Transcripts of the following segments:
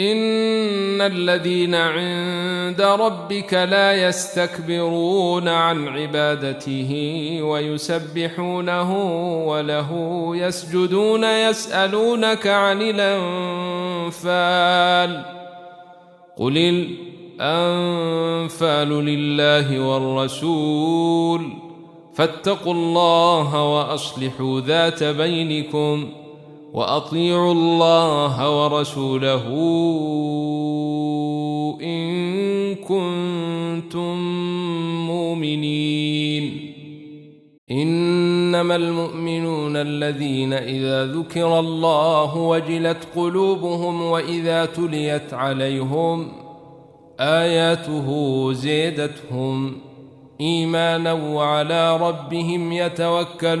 ان الذين عند ربك لا يستكبرون عن عبادته ويسبحونه وله يسجدون يسالونك عن الانفال قل الانفال لله والرسول فاتقوا الله واصلحوا ذات بينكم وأطيعوا الله ورسوله إن كنتم مؤمنين. إنما المؤمنون الذين إذا ذكر الله وجلت قلوبهم وإذا تليت عليهم آياته زيدتهم إيمانا وعلى ربهم يتوكلون.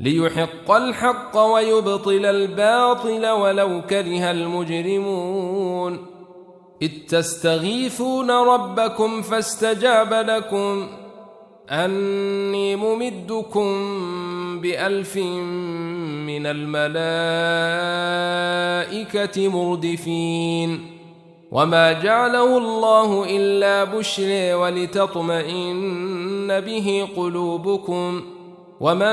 ليحق الحق ويبطل الباطل ولو كره المجرمون. إذ تستغيثون ربكم فاستجاب لكم. أني ممدكم بألف من الملائكة مردفين. وما جعله الله إلا بشري ولتطمئن به قلوبكم. وما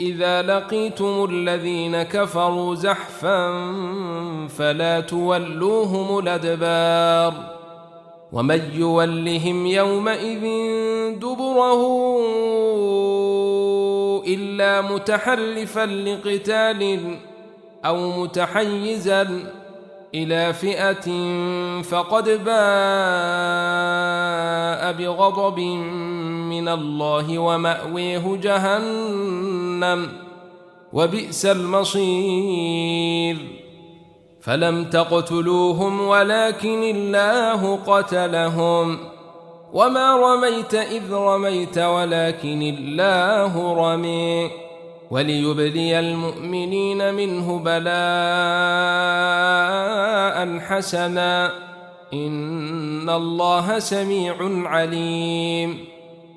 إذا لقيتم الذين كفروا زحفا فلا تولوهم الأدبار ومن يولهم يومئذ دبره إلا متحرفا لقتال أو متحيزا إلى فئة فقد باء بغضب من الله ومأويه جهنم. وبئس المصير. فلم تقتلوهم ولكن الله قتلهم. وما رميت إذ رميت ولكن الله رمي. وليبلي المؤمنين منه بلاء حسنا. إن الله سميع عليم.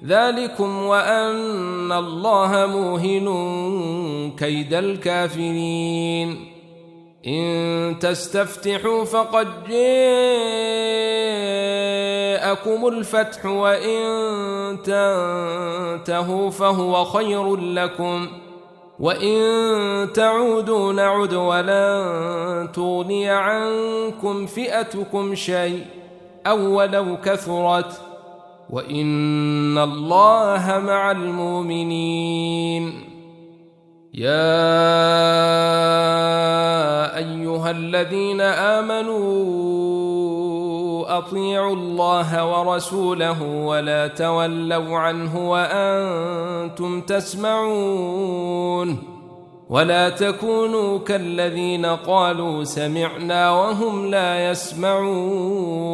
ذلكم وأن الله موهن كيد الكافرين. إن تستفتحوا فقد جاءكم الفتح وإن تنتهوا فهو خير لكم. وإن تعودوا نعد ولن تغني عنكم فئتكم شيء أو ولو كثرت. وإن الله مع المؤمنين. يا أيها الذين آمنوا اطيعوا الله ورسوله ولا تولوا عنه وأنتم تسمعون. ولا تكونوا كالذين قالوا سمعنا وهم لا يسمعون.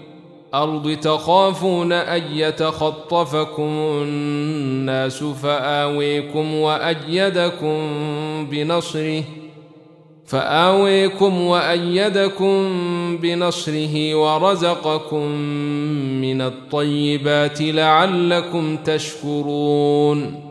الأرض تخافون أن يتخطفكم الناس فآويكم وأيدكم بنصره فآويكم وأيدكم بنصره ورزقكم من الطيبات لعلكم تشكرون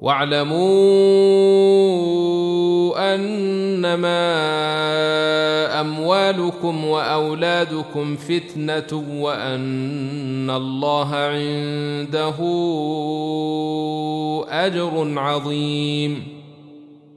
واعلموا أنما أموالكم وأولادكم فتنة وأن الله عنده أجر عظيم.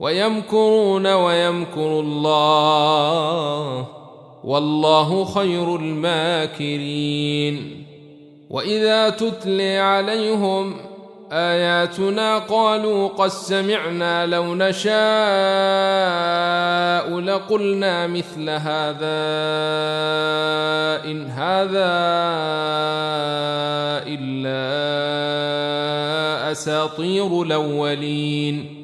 ويمكرون ويمكر الله والله خير الماكرين وإذا تتلي عليهم آياتنا قالوا قد سمعنا لو نشاء لقلنا مثل هذا إن هذا إلا أساطير الأولين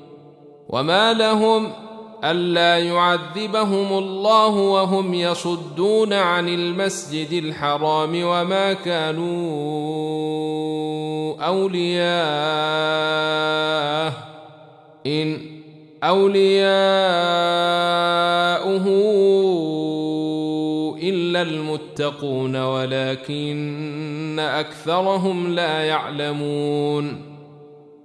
وما لهم ألا يعذبهم الله وهم يصدون عن المسجد الحرام وما كانوا أولياءه إن أولياؤه إلا المتقون ولكن أكثرهم لا يعلمون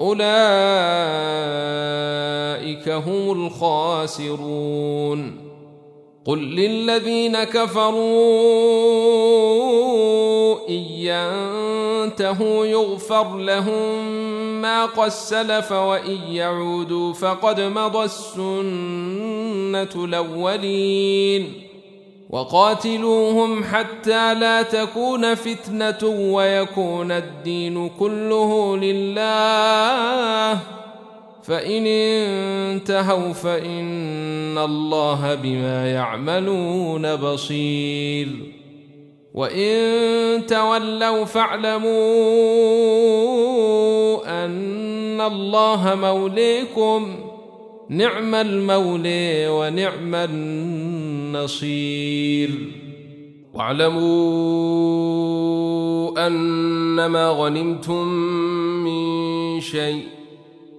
أولئك هم الخاسرون. قل للذين كفروا إن ينتهوا يغفر لهم ما قد سلف وإن يعودوا فقد مضى السنة الأولين. وقاتلوهم حتى لا تكون فتنة ويكون الدين كله لله. فإن انتهوا فإن الله بما يعملون بصير. وإن تولوا فاعلموا أن الله موليكم. نعم المولي ونعم النصير. واعلموا أنما غنمتم من شيء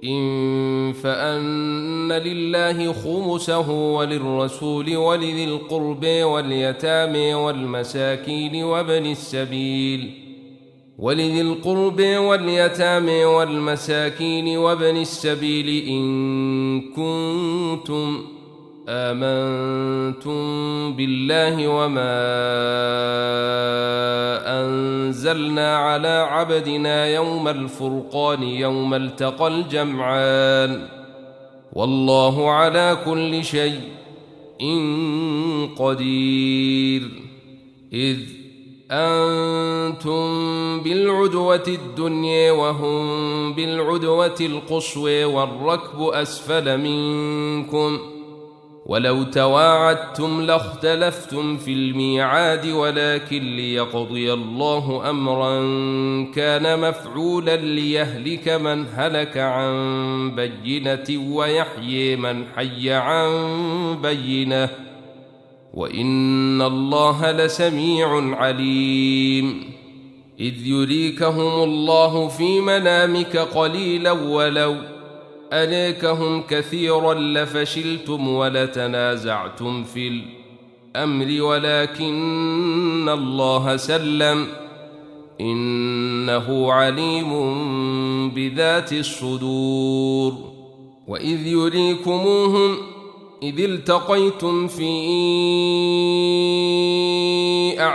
إن فأن لله خمسه وللرسول ولذي القرب واليتامى والمساكين وابن السبيل. ولذي القرب واليتامى والمساكين وابن السبيل إن كنتم آمنتم بالله وما أنزلنا على عبدنا يوم الفرقان يوم التقى الجمعان. والله على كل شيء إن قدير. إذ أنتم بالعدوة الدنيا وهم بالعدوة القصوى والركب أسفل منكم ۖ. ولو تواعدتم لاختلفتم في الميعاد ولكن ليقضي الله امرا كان مفعولا ليهلك من هلك عن بينة ويحيي من حي عن بينة. وإن الله لسميع عليم. إذ يريكهم الله في منامك قليلا ولو أليكهم كثيرا لفشلتم ولتنازعتم في الأمر ولكن الله سلم إنه عليم بذات الصدور وإذ يريكموهم إذ التقيتم في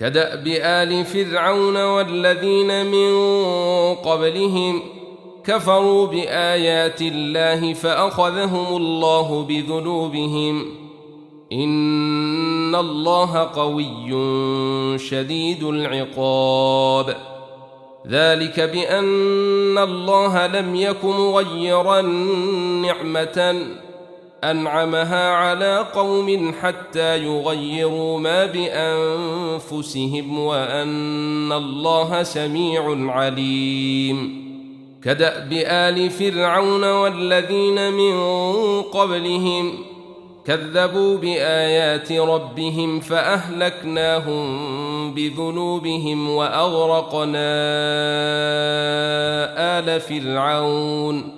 كدأب آل فرعون والذين من قبلهم كفروا بآيات الله فأخذهم الله بذنوبهم. إن الله قوي شديد العقاب. ذلك بأن الله لم يك مغيرا نعمة أنعمها على قوم حتى يغيروا ما بأنفسهم وأن الله سميع عليم. كدأب آل فرعون والذين من قبلهم كذبوا بآيات ربهم فأهلكناهم بذنوبهم وأغرقنا آل فرعون.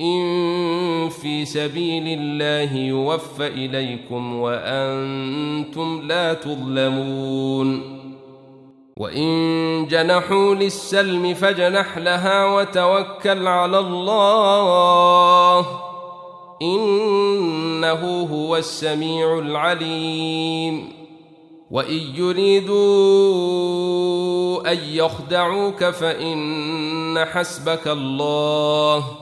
إن في سبيل الله يوفى إليكم وأنتم لا تظلمون. وإن جنحوا للسلم فجنح لها وتوكل على الله. إنه هو السميع العليم. وإن يريدوا أن يخدعوك فإن حسبك الله.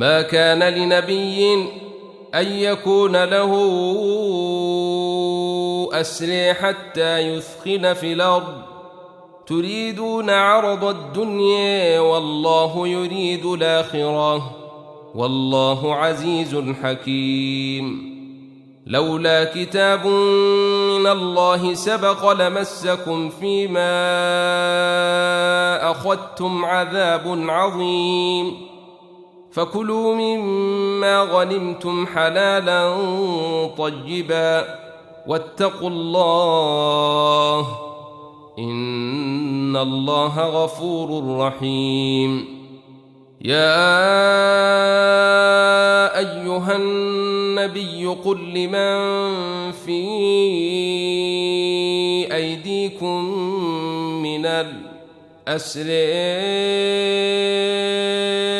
ما كان لنبي أن يكون له أسري حتى يثخن في الأرض. تريدون عرض الدنيا والله يريد الآخرة. والله عزيز حكيم. لولا كتاب من الله سبق لمسكم فيما أخذتم عذاب عظيم. فكلوا مما غنمتم حلالا طيبا واتقوا الله إن الله غفور رحيم. يا أيها النبي قل لمن في أيديكم من الاسر إن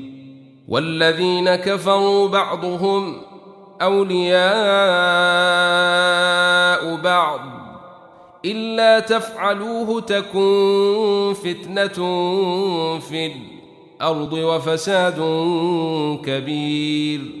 والذين كفروا بعضهم أولياء بعض. إلا تفعلوه تكن فتنة في الأرض وفساد كبير.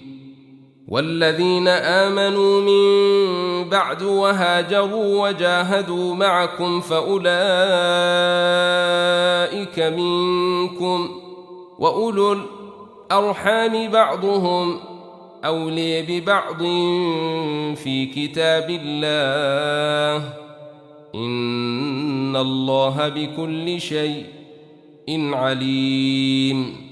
والذين آمنوا من بعد وهاجروا وجاهدوا معكم فأولئك منكم وأولو الأرحام بعضهم أولي ببعض في كتاب الله إن الله بكل شيء عليم